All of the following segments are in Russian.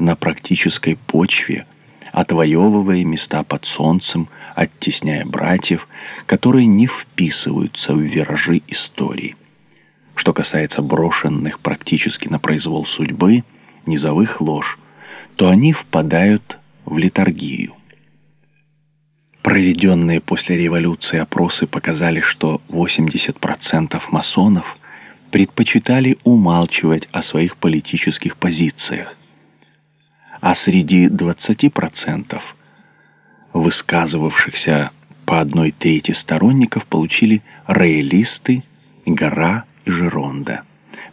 на практической почве, отвоевывая места под солнцем, оттесняя братьев, которые не вписываются в виражи истории. Что касается брошенных практически на произвол судьбы, низовых лож, то они впадают в литургию. Проведенные после революции опросы показали, что 80% масонов предпочитали умалчивать о своих политических позициях, а среди 20% высказывавшихся по одной трети сторонников получили роялисты, Гора и Жеронда.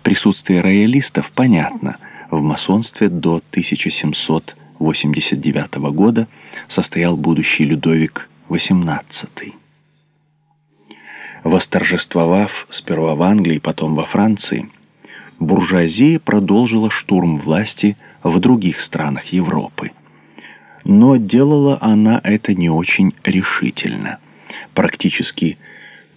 Присутствие роялистов понятно. В масонстве до 1789 года состоял будущий Людовик XVIII. Восторжествовав сперва в Англии, потом во Франции, буржуазия продолжила штурм власти в других странах Европы. Но делала она это не очень решительно. Практически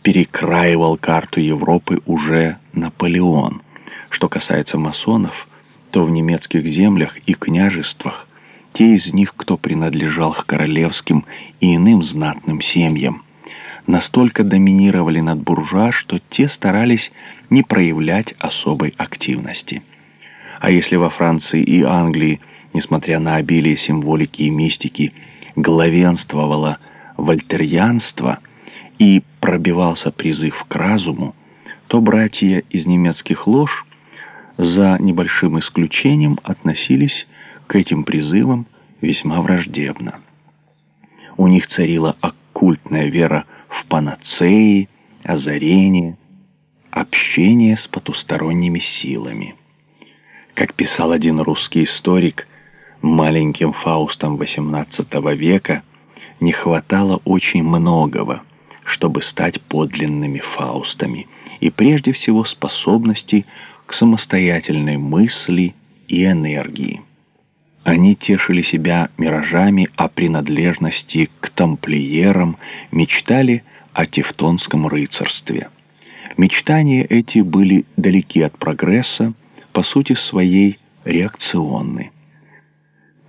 перекраивал карту Европы уже Наполеон. Что касается масонов, то в немецких землях и княжествах те из них, кто принадлежал к королевским и иным знатным семьям, настолько доминировали над буржуа, что те старались не проявлять особой активности. А если во Франции и Англии, несмотря на обилие символики и мистики, главенствовало вольтерьянство и пробивался призыв к разуму, то братья из немецких лож за небольшим исключением относились к этим призывам весьма враждебно. У них царила оккультная вера панацеи, озарение, общение с потусторонними силами. Как писал один русский историк, маленьким Фаустом XVIII века не хватало очень многого, чтобы стать подлинными Фаустами, и прежде всего способности к самостоятельной мысли и энергии. Они тешили себя миражами о принадлежности к тамплиерам, мечтали о тевтонском рыцарстве. Мечтания эти были далеки от прогресса, по сути своей реакционны.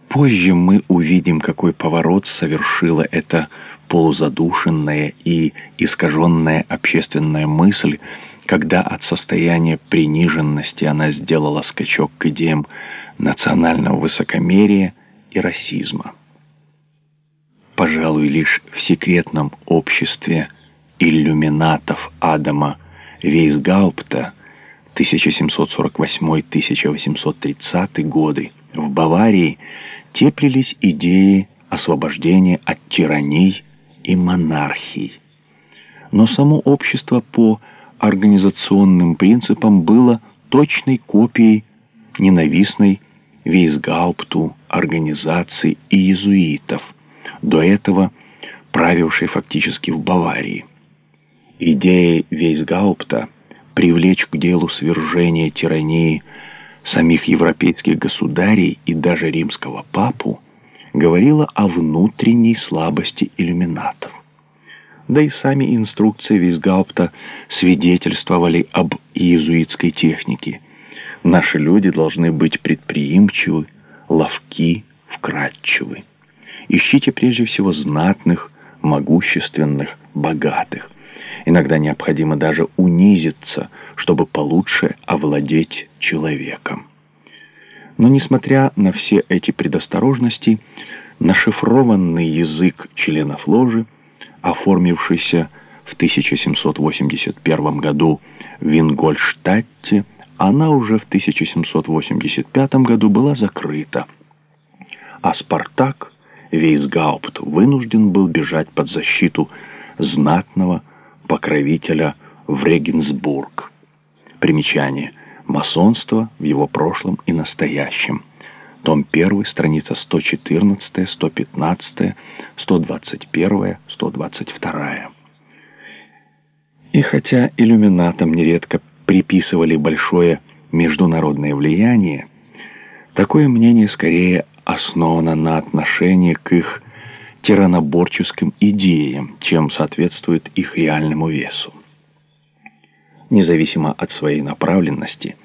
Позже мы увидим, какой поворот совершила эта полузадушенная и искаженная общественная мысль, когда от состояния приниженности она сделала скачок к идеям национального высокомерия и расизма. Пожалуй, лишь в секретном обществе иллюминатов Адама Вейсгаупта 1748-1830 годы в Баварии теплились идеи освобождения от тираний и монархий. Но само общество по организационным принципам было точной копией ненавистной Вейсгаупту организаций и иезуитов, до этого правившей фактически в Баварии. Идея Вейсгаупта привлечь к делу свержения тирании самих европейских государей и даже римского папу говорила о внутренней слабости иллюминатов. Да и сами инструкции Визгаупта свидетельствовали об иезуитской технике – Наши люди должны быть предприимчивы, ловки, вкрадчивы. Ищите прежде всего знатных, могущественных, богатых. Иногда необходимо даже унизиться, чтобы получше овладеть человеком. Но несмотря на все эти предосторожности, нашифрованный язык членов ложи, оформившийся в 1781 году в Ингольштадте, она уже в 1785 году была закрыта, а Спартак, Вейсгаупт, вынужден был бежать под защиту знатного покровителя в Регенсбург. Примечание. Масонство в его прошлом и настоящем. Том 1, страница 114, 115, 121, 122. И хотя иллюминатам нередко приписывали большое международное влияние, такое мнение скорее основано на отношении к их тираноборческим идеям, чем соответствует их реальному весу. Независимо от своей направленности,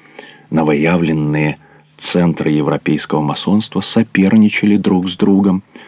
новоявленные Центры европейского масонства соперничали друг с другом,